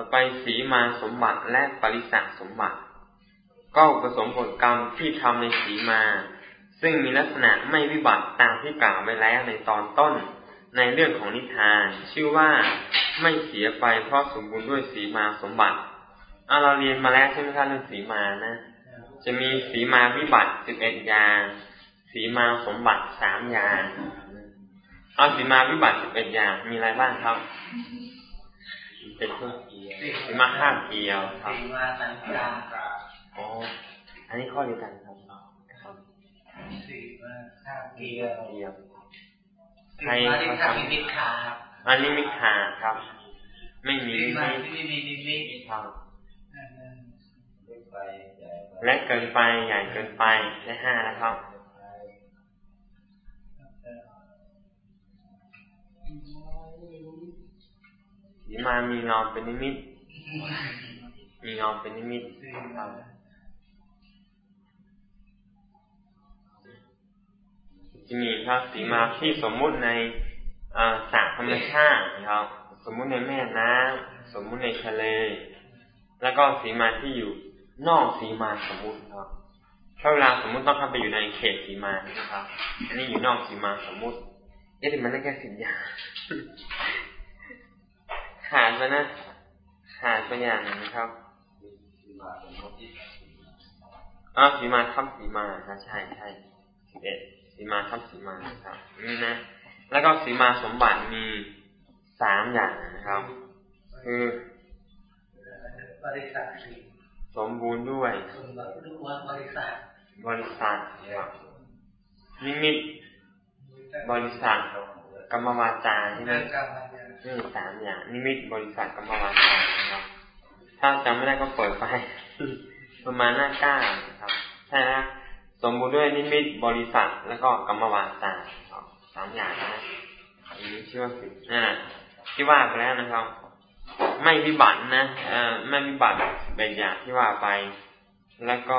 ต่อไปสีมาสมบัติและปริสัสมบัติ ก็ผสมผลกรรมที่ทำในสีมา ซึ่งมีลักษณะไม่วิบัติตามที่กล่าวไว้แล้วในตอนต้น ในเรื่องของนิทาน ชื่อว่าไม่เสียไปเพราะสมบูรณ์ด้วยสีมาสมบัติเอาเราเรียนมาแล้วใช่ไหมครับเรื่องสีมานะ จะมีสีมาวิบัติสิบเอ็ดอย่าง สีมาสมบัติสามอย่างเอาสีมาวิบัติสิบเอ็ดอย่างมีอะไรบ้างครับ เป็นเครื่อง มาห้าเกียวครับสีมาตังกาอ๋ออันนี้ข้อเดียวกันครับสีมาห้าเกียวใครเขาทำมิขาอันนี้มิขาครับ ไม่มีไม่ไม่มีนิมิตครับและเกินไปใหญ่เกินไปได้ห้านะครับสี มามีเงาเป็นนิมิต มีเงาเป็นนิมิตจะมีครับสีมาที่สมมุติในสระธรรมชาติครับ สมมุติในแม่น้ำสมมุติในทะเล แล้วก็สีมาที่อยู่นอกสีมาสมมุติครับถ้าเวลาสมมุติต้องเข้าไปอยู่ในเขตสีมานะครับ อันนี้อยู่นอกสีมาสมมุติเอ๊ะแต่มันได้แค่สิบอย่าง ขาดไปนะ ขาดไปอย่างนะครับอ๋อสีมาทับสีมาครับ ใช่ใช่สิบเอ็ดสีมาทับสีมาครับนี่นะแล้วก็สีมาสมบัติมีสามอย่างนะครับ คือบริษัทสมบูรณ์ด้วยบริษัทบริษัทนิมิตบริษัทกรรมวาจาใช่ไหม นี่สามอย่างนิมิตบริษัทกรรมวาจาครับ ถ้าจำไม่ได้ก็เปิดไป ประมาณหน้าเก้าครับใช่แล้วสมบูรณ์ด้วยนิมิตบริษัทแล้วก็กรรมวาจาสามอย่างนะอันนี้ชื่อว่าสิอ่าที่ว่าไปแล้วนะครับ ไม่วิบัตินะเอ่อไม่วิบัติเป็นอย่างที่ว่าไป แล้วก็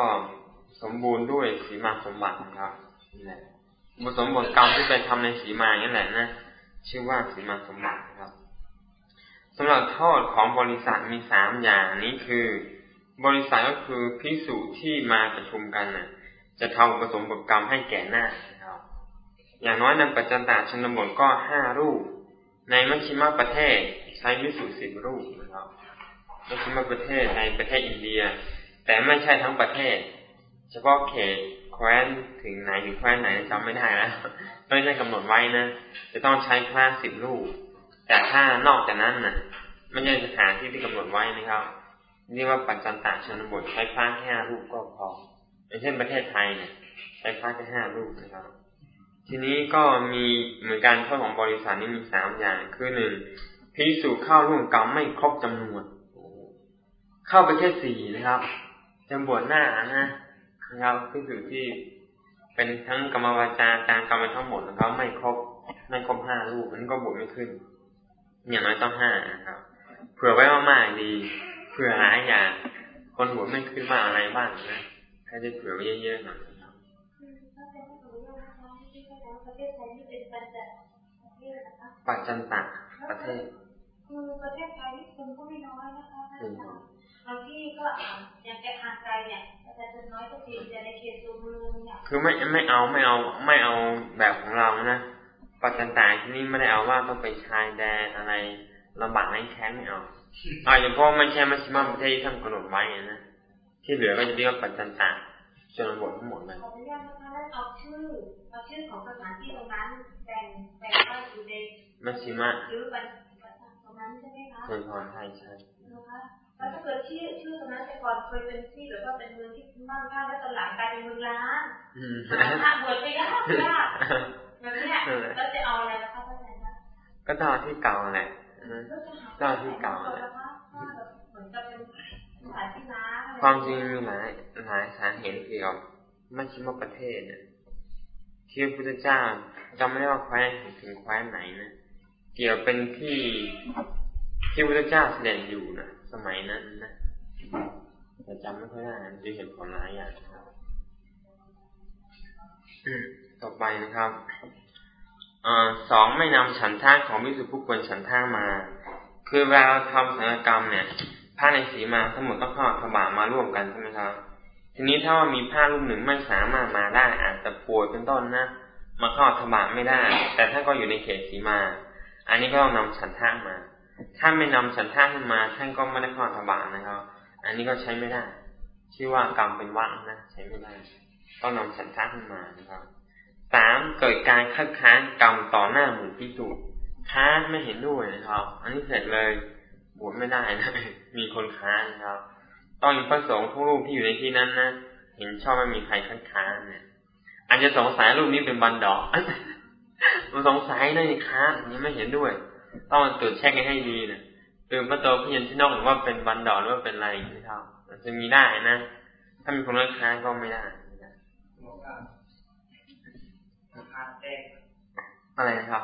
สมบูรณ์ด้วยสีมาสมบัตินะครับนี่แหละผสมบทกรรมที่ไปทำในสีมาอย่างนั้นแหละนะ ชื่อว่าสีมาสมบัติครับสำหรับโทษของบริษัทมีสามอย่างนี้คือ บริษัทก็คือพิสูจที่มาประชุมกันนะ่ะ จะทำผสมบทกรรมให้แก่หน้านะครับอย่างน้อยในปัจจันตาชนบทก็ห้ารูป ในมัชชิมประเทศใช้พิสูจสิบรูปนะครับมัชชิมประเทศในประเทศอินเดีย แต่ไม่ใช่ทั้งประเทศ เฉพาะเขตแคว้นถึงไหนถึงแคว้นไหนจำไม่ได้แล้วไม่ได้กำหนดไว้นะจะต้องใช้พระสิบรูปแต่ถ้านอกจากนั้นนะ่ะไม่ใช่สถานที่ที่กำหนดไว้นะครับเรียกว่าปัจจันตาชนบทใช้พระแค่ห้ารูปก็พออย่างเช่นประเทศไทยเนี่ยใช้พระแค่ห้ารูปนะครับ ทีนี้ก็มีเหมือนการโทษของบริษัทนี้มีสามอย่างคือหนึ่งพิสูจเข้าร่วมกรรมไม่ครบจำนวนเข้าไปแค่สี่นะครับจะบวชหน้านะ นะครับพิสูจที่เป็นทั้งกรรมวาจาการกรรมทั้งหมดนะครับไม่ครบไม่ครบห้าลูกมันก็บวชไม่ขึ้น อย่างน้อยต้องห้านะครับเผื่อไว้มากๆดีเผื่อหลายอย่าง คนบวชไม่ขึ้นมาอะไรบ้างนะให้ได้เผื่อไว้เยอะๆหน่อยครับปัจจันตะประเทศคือประเทศไทยคนก็ไม่น้อยนะคะบางที่ก็อย่างแกห่างไกลเนี่ย คือไม่ไม่เอาไม่เอาไม่เอาแบบของเรานะปัจจันตายที่นี่ไม่ได้เอาว่าต้องไปชายแดนอะไรลำบากให้แค้นไม่เอาเอาอย่างพ่อไม่ใช่มัชฌิมาประเทศที่ท่านกำหนดไว้นะที่เหลือก็จะเรียกว่าปัจจันตาชนบททั้งหมดเลยขออนุญาตนะคะแล้วเอาชื่อเอาชื่อของสถานที่ตรงนั้นแบ่งแบ่งว่าอยู่ในมัชฌิมาหรือปัจตรงนั้นใช่ไหมคะใช่ใช่ใช่ แล้วถ้าเกิดชื่อชื่อตรงนั้นแต่ก่อนเคยเป็นที่หรือว่าเป็นเมืองที่มั่งคั่งแล้วตอนหลังกลายเป็นเมืองล้างถ้าบวชไปยากยากแบบนี้แล้วจะเอาอะไรนะคะพระอาจารย์ก็ต้องที่เก่าแหละต้องที่เก่าแหละความจริงมีหลายหลายสาเหตุเกี่ยวกับไม่ชิมประเทศเนี่ยที่พระพุทธเจ้าจำไม่ได้ว่าแคว้นถึงแคว้นไหนนะเกี่ยวเป็นที่ที่พระพุทธเจ้าเสด็จอยู่นะ สมัยนั้นนะแต่จำไม่ค่อยได้จะเห็นผลหลายอย่างครับต่อไปนะครับอสองไม่นำฉันท่าของวิสุทธิผู้ควรฉันท่ามา คือเวลาเราทำสังฆกรรมเนี่ย ผ้าในสีมาทั้งหมดต้องเข้าถบามาร่วมกันใช่ไหมครับ ทีนี้ถ้าว่ามีผ้ารูปหนึ่งไม่สามารถมาได้อาจจะป่วยเป็นต้นนะมาเข้าถบาไม่ได้ แต่ท่านก็อยู่ในเขตสีมา อันนี้ก็ต้องนำฉันทะมา ถ้าไม่นำฉันทะขึ้นมา ท่านก็ไม่ได้เข้าถบานะครับ อันนี้ก็ใช้ไม่ได้ชื่อว่ากรรมเป็นวังนะใช้ไม่ได้ต้องนำฉันทะขึ้นมานะครับสามเกิดการคัดค้านกรรมต่อหน้าหมู่พิสูจน์ค้านไม่เห็นด้วยนะครับ อันนี้เสร็จเลยบวชไม่ได้นะมีคนค้านนะครับ ต้องมีพระสงฆ์ทุกรูปที่อยู่ในที่นั้นนะเห็นชอบไม่มีใครคัดค้านเนี่ยอาจจะสงสัยรูปนี้เป็นบันดอกมันสงสัยเลยค้านนี้ไม่เห็นด้วย ต้องตรวจเช็คให้ดีนะตื่นพระโตพี่ยันที่นอกหรือว่าเป็นบันดอกหรือว่าเป็นอะไรนะครับมันจะมีได้นะ ถ้ามีคนคัดค้านก็ไม่ได้อะไรนะครับ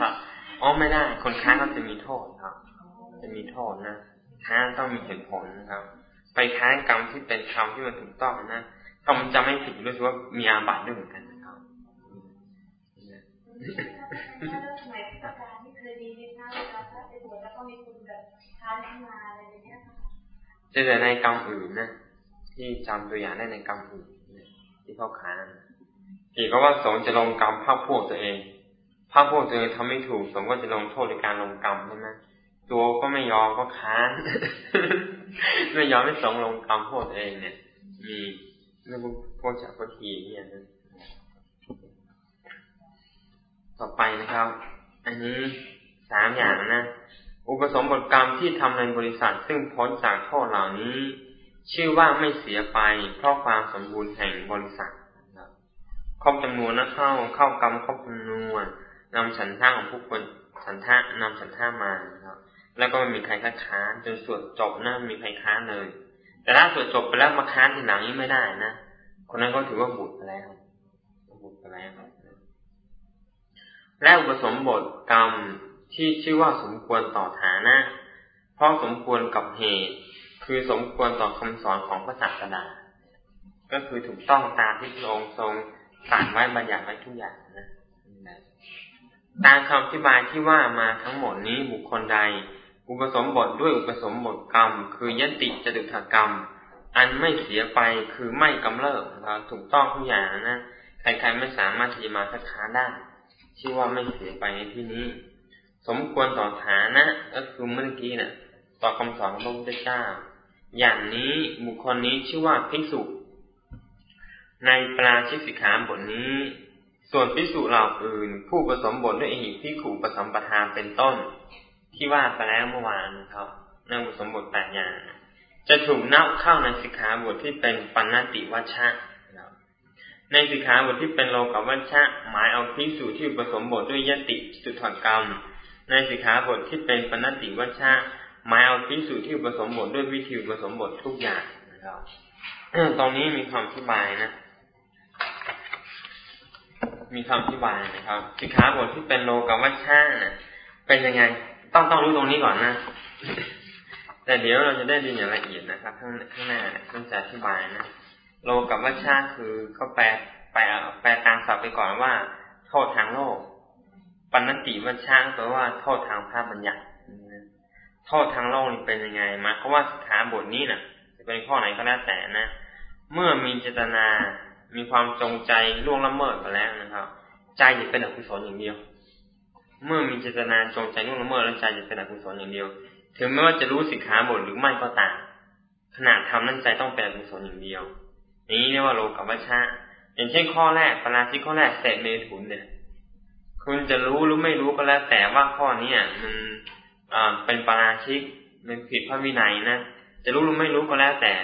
ครับอ๋อไม่ได้ คนค้าก็จะมีโทษครับ จะมีโทษนะค้าต้องมีเหตุผลนะครับ ไปค้านกรรมที่เป็นธรรมที่มันถูกต้องนะถ้ามันจะไม่ผิดรู้สึกว่ามีอาบัติด้วยเหมือนกันนะครับ จะแต่ในกรรมอื่นนะที่จำตัวอย่างได้ในกรรมอื่นที่เขาค้านเกี่ยวกับว่าสงจะลงกรรมภาพพวกตัวเองภาพพวกตัวเองทำไม่ถูกสงก็จะลงโทษในการลงกรรมใช่ไหมตัวก็ไม่ยอมก็ค้านไม่ยอมไม่สงลงกรรมพวกตัวเองเนี่ยมีเรื่องพวกจากพวกทีเนี่ยนะ ต่อไปนะครับ อันนี้สามอย่างนะ อุปสมบทกรรมที่ทำในบริษัทซึ่งพ้นจากโทษเหล่านี้ ชื่อว่าไม่เสียไป เพราะความสมบูรณ์แห่งบริษัทครบจำนวนนะเข้าเข้ากรรมครอบจำนวนนำฉันท่าของผู้คนฉันท่านำฉันท่ามาครับ แล้วก็ไม่มีใครค้านจนสวดจบนะมีใครค้านเลย แต่ถ้าสวดจบไปแล้วมาค้านทีหลังนี้ไม่ได้นะคนนั้นก็ถือว่าบุตรไปแล้วบุตรไปแล้ว และอุปสมบทกรรมที่ชื่อว่าสมควรต่อฐานะ เพราะสมควรกับเหตุ คือสมควรต่อคำสอนของพระศาสดา ก็คือถูกต้องตามที่พระองค์ทรงสั่งไว้บัญญัติไว้ทุกอย่างนะตามคำอธิบายที่ว่ามาทั้งหมดนี้บุคคลใด อุปสมบทด้วยอุปสมบทกรรม คือยติจตุถกรรม อันไม่เสียไปคือไม่กำเริบเราถูกต้องทุกอย่างนะใครๆไม่สามารถที่จะมาคัดค้านได้ ชื่อว่าไม่เสียไปในที่นี้ สมควรต่อฐานะก็คือเมื่อกี้นะ่ะ ต่อคำสอนของพระพุทธเจ้า อย่างนี้บุคคลนี้ชื่อว่าภิกษุ ในปราชิกสิกขาบทนี้ ส่วนพิสูจเหล่าอื่น ผู้ผสมบทด้วยอิพิขู่ผสมประทานเป็นต้น ที่ว่าไปแล้วเมื่อวานครับในผสมบทแปดอย่างจะถูกนับเข้าในสิกขาบทที่เป็นปัณติวัชชะ ในสิกขาบทที่เป็นโลกวัชชะหมายเอาพิสูจที่ผสมบทด้วยยติสุถกรรม ในสิกขาบทที่เป็นปณติวัชชะหมายเอาพิสูจที่ผสมบทด้วยวิธีผสมบททุกอย่างนะครับตรงนี้มีความอธิบายนะ มีคำอธิบายนะครับสิกขาบทที่เป็นโลกวัชชาน่ะเป็นยังไง ต้องต้องรู้ตรงนี้ก่อนนะแต่เดี๋ยวเราจะได้ดีอย่างละเอียดนะครับ ข้างข้างหน้าต้องจะอธิบายนะ โลกับวัชชาคือเขาแปลแปลแปลตามศัพท์ไปก่อนว่า โทษทางโลก ปัณติวัชชาแปลว่าโทษทางภาพบัญญัติโทษทางโลกนี่เป็นยังไงมาเพราะว่าสิกขาบทนี้น่ะ จะเป็นข้อไหนก็แล้วแต่นะ เมื่อมีเจตนามีความจงใจล่วงละเมิดไปแล้วนะครับ ใจจะเป็นอกุศลอย่างเดียว เมื่อมีเจตนาจงใจล่วงละเมิดแล้วใจจะเป็นอกุศลอย่างเดียว ถึงแม้ว่าจะรู้สิกขาบทหรือไม่ก็ตามขณะทำนั้นใจต้องเป็นอกุศลอย่างเดียว นี้เรียกว่าโลกวัชชะอย่างเช่นข้อแรกปราชิกข้อแรกเสพเมถุนเนี่ย คุณจะรู้หรือไม่รู้ก็แล้วแต่ว่าข้อนี้มันเป็นปราชิกมันผิดพระวินัยนะจะรู้หรือไม่รู้ก็แล้วแต่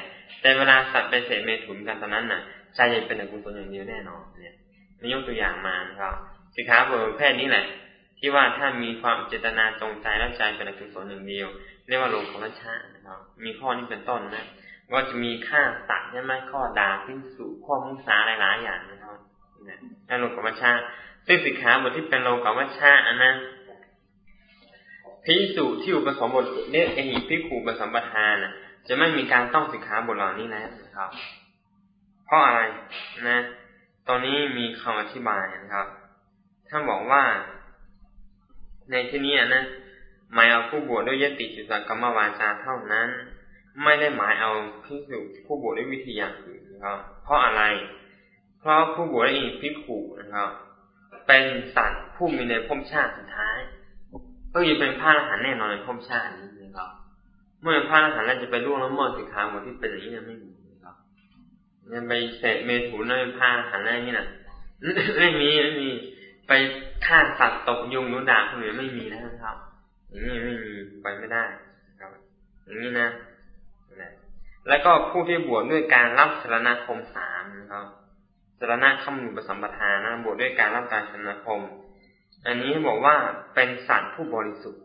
แต่เวลาสัตว์ไปเสพเมถุนกันตอนนั้นน่ะใจจะเป็นอกุศลอย่างเดียวแน่นอนเนี่ยนี่ยกตัวอย่างมานะครับสิกขาบทประเภทนี้แหละ ที่ว่าถ้ามีความเจตนาจงใจแล้วใจเป็นอกุศลอย่างเดียวเรียกว่าโลภะชานะครับมีข้อนี้เป็นต้นนะ ว่าจะมีค่าตัดใช่ไหมข้อด่าพิสูจข้อมุสาหลายๆอย่างนะครับนี่โลภะชาซึ่งสิกขาบทที่เป็นโลภะชาอันนั้นพิสูจที่อุปสมบทเรียกเอหิพิขูปสัมปทานะจะไม่มีการต้องสิกขาบทเหล่านี้แล้วนะครับ เพราะอะไรนะ ตอนนี้มีคำอธิบายนะครับท่านบอกว่า ในที่นี้นะหมายเอาผู้บวชด้วยยติจุสกรรมวาจาเท่านั้น ไม่ได้หมายเอาพิสุผู้บวชด้วยวิธีอย่างอื่นนะครับ เพราะอะไร เพราะผู้บวชเองพิขุนะครับ เป็นสัตว์ผู้มีในภพชาติสุดท้ายก็ยังเป็นพระอรหันต์แน่นอนในภพชาตินี้นะครับ เมื่อพระอรหันต์แล้วจะไปล่วงละเมิดสิกขาบทที่เป็นอย่างนี้ไม่มีนะครับยังไปเสพเมถุนในพระอรหันต์อะไรนี่นะไม่มีไม่มีไปฆ่าสัตว์ตกยุงนุด่าคนอื่นไม่มีนะครับอย่างนี้ไม่มีไปไม่ได้ครับอย่างนี้นะ แล้วก็ผู้ที่บวชด้วยการรับสารณคมสามนะครับสารณคำมุปสัมปทานะบวชด้วยการรับการสารณคม อันนี้บอกว่าเป็นสัตว์ผู้บริสุทธิ์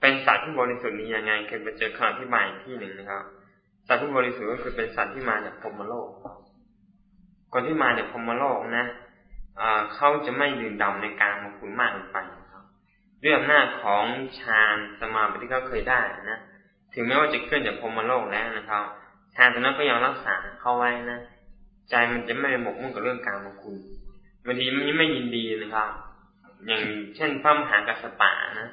เป็นสัตว์ที่บริสุทธิ์นี้ยังไงเคยไปเจอคำอธิบายที่หนึ่งนะครับสัตว์ผู้บริสุทธิ์ก็คือเป็นสัตว์ที่มาจากพรมโลก คนที่มาจากพรมโลกนะเขาจะไม่ดื่มด่าในการมาคุณมากเกินไปครับด้วยอำนาจของฌานสมาบัติที่เขาเคยได้นะ ถึงแม้ว่าจะเคลื่อนจากพรมโลกแล้วนะครับฌานตรงนั้นก็ยังรักษาเข้าไว้นะ ใจมันจะไม่หมกมุ่นกับเรื่องการมาคุณบางทีมันไม่ยินดีนะครับ อย่างเช่นพระมหากัสสปะนะ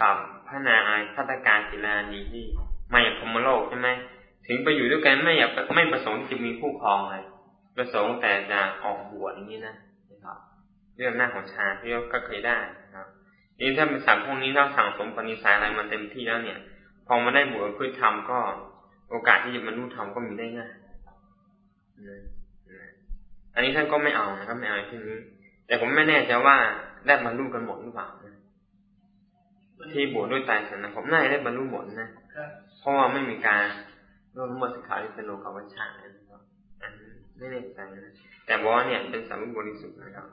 กับพระนาอายพัตการศิลานีที่มาจากพรมโลกใช่ไหมถึงไปอยู่ด้วยกันไม่อยากไม่ประสงค์จะมีผู้ครองเลยประสงค์แต่จะออกบวชอย่างนี้นะเรื่องหน้าของชาที่ก็เคยได้นะครับนี่ถ้าเป็นสัตว์พวกนี้ถ้าสั่งสมปณิสายอะไรมันเต็มที่แล้วเนี่ย อมาได้บวชเพื่อทำก็ โอกาสที่จะบรรลุธรรมก็มีได้ง่ายอันนี้ท่านก็ไม่เอานะครับไม่เอาที่นี้ แต่ผมไม่แน่ใจว่าได้บรรลุกันหมดหรือเปล่านะที่บวชด้วยตายสันนะผมน่าจะได้บรรลุหมดนะเพราะว่าไม่มีการร่วมมือสิกขาที่เป็นโลกาวัชชานะครับอันไม่แน่ใจนะแต่ว่าเนี่ยเป็นสามุบริสุทธิ์นะครับ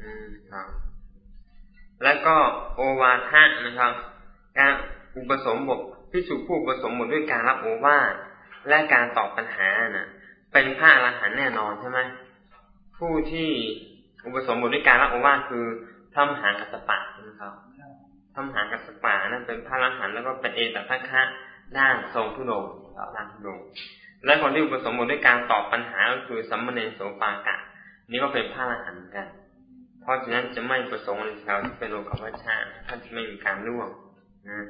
อืมครับ แล้วก็โอวาทะนะครับ การอุปสมบทพิสุผู้อุปสมบทด้วยการรับโอวาทและการตอบปัญหานะเป็นพระอรหันต์แน่นอนใช่ไหมผู้ที่อุปสมบทด้วยการรับโอวาทคือทำหากัสปะนะครับทำหากัสปะนั้นเป็นพระอรหันต์แล้วก็เป็นเอตทัคคะด้านทรงทุดงด้านทุดงและคนที่อุปสมบทด้วยการตอบปัญหาก็คือสัมมเนโสปากะ นี่ก็เป็นพระอรหันต์กัน เพราะฉะนั้นจะไม่ประสงค์ในชาวที่เป็นโลกวัชชาท่านจะไม่มีการล่วงนะ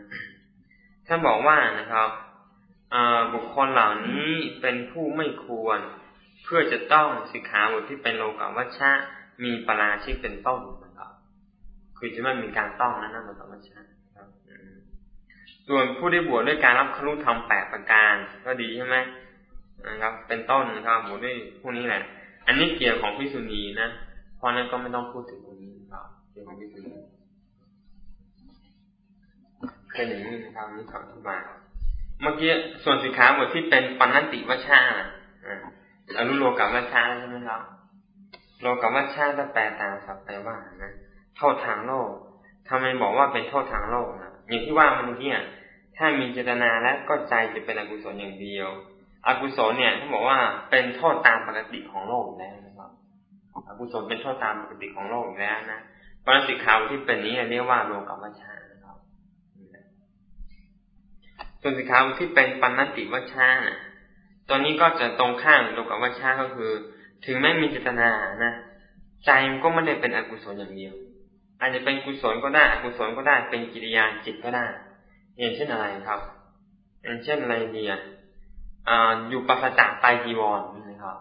ท่านบอกว่านะครับบุคคลเหล่านี้เป็นผู้ไม่ควร เพื่อจะต้องสิกขาบทที่เป็นโลกวัชชะมีปราชิกเป็นต้นนะครับคือจะไม่มีการต้องนะนั่นโลกวัชชะส่วนผู้ได้บวชด้วยการรับครุธรรมแปดประการ ก็ดีใช่ไหมนะครับ เป็นต้นนะครับบวชด้วยพวกนี้แหละ อันนี้เกี่ยวของพิสุนีนะ เพราะนั้นก็ไม่ต้องพูดถึงตรงนี้ครับเกี่ยวของพิสุนีเคยอย่างนี้นะครับนี่ขออธิบายเมื่อกี้ส่วนสิกขาบทที่เป็นปัญติวัชาอ่าอนุโลกับวัชาใช่ไหมครับโลกับวัชาจะแปลตามศัพท์แปลว่านะโทษทางโลกทำไมบอกว่าเป็นโทษทางโลกนะอย่างที่ว่ามันเนี่ยถ้ามีเจตนาแล้วก็ใจจะเป็นอกุศลอย่างเดียว อกุศลเนี่ยท่านบอกว่าเป็นโทษตามปกติของโลกแล้วนะ อกุศลเป็นโทษตามปกติของโลกแล้วนะปรสิกขาที่เป็นนี้เรียกว่าโลกัมชานะครับส่วนสิกขาที่เป็นปัณติวัชชานะตัวนี้ก็จะตรงข้ามโลกัมชาก็คือ ถึงแม้มีเจตนานะใจมันก็ไม่ได้เป็นอกุศลอย่างเดียว อาจจะเป็นกุศลก็ได้อกุศลก็ได้เป็นกิริยาจิตก็ได้อย่างเช่นอะไรครับอย่างเช่นอะไรดีอะอยู่ปัสจากไตจีวรนะครับ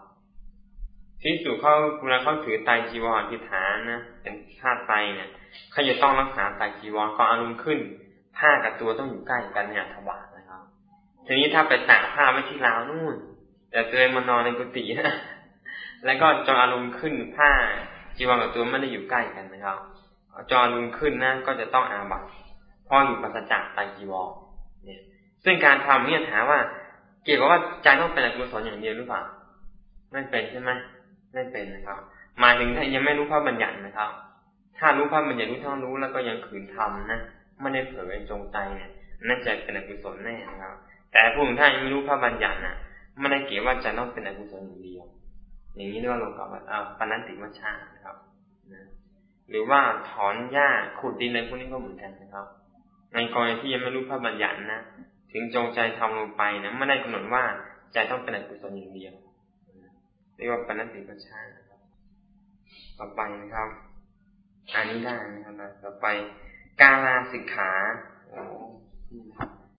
ที่สุเขาเวลาเขาถือไตจีวรทิฐานนะเป็นธาตุไตเนี่ยเขาจะต้องรักษาไตจีวรก็อารมณ์ขึ้นผ้ากับตัวต้องอยู่ใกล้กันเนี่ยถวายนะครับ ทีนี้ถ้าไปตากผ้าไว้ที่ราวนู่นแต่ตัวเอมานอนในกุฏินะแล้วก็จงอารมณ์ขึ้นผ้าจีวรกับตัวไม่ได้อยู่ใกล้กันนะครับจอลุนขึ้นนะก็จะต้องอาบัตพออยู่ปัสจากไตจีวรเนี่ย ซึ่งการทำเนี่ยถามว่า เกี่ยวกับว่าใจต้องเป็นอกุศลอย่างเดียวหรือเปล่าไม่เป็นใช่ไหม ไม่เป็นนะครับ หมายถึงถ้ายังไม่รู้พระบัญญัตินะครับ ถ้ารู้พระบัญญัติรู้ทั้งรู้แล้วก็ยังขืนทำนะไม่ได้เผยจงใจเนี่ยนั่นจะเป็นอกุศลแน่นะครับ แต่ผู้ถ้ายังไม่รู้พระบัญญัตินะไม่ได้เกี่ยวว่าจะต้องเป็นอกุศลอย่างเดียว อย่างนี้เรียกว่าโลกาปนันติวัชชานะครับหรือว่าถอนหญ้าขุดดินอะไรพวกนี้ก็เหมือนกันนะครับ ในกรณีที่ยังไม่รู้พระบัญญัตินะถึงจงใจทำลงไปนะไม่ได้กำหนดว่าใจต้องเป็นอกุศลอย่างเดียว เรียกว่าปณติปัชชานะครับต่อไปนะครับ อันนี้ได้นะครับต่อไป กาลาสิกขาโอ้ครับ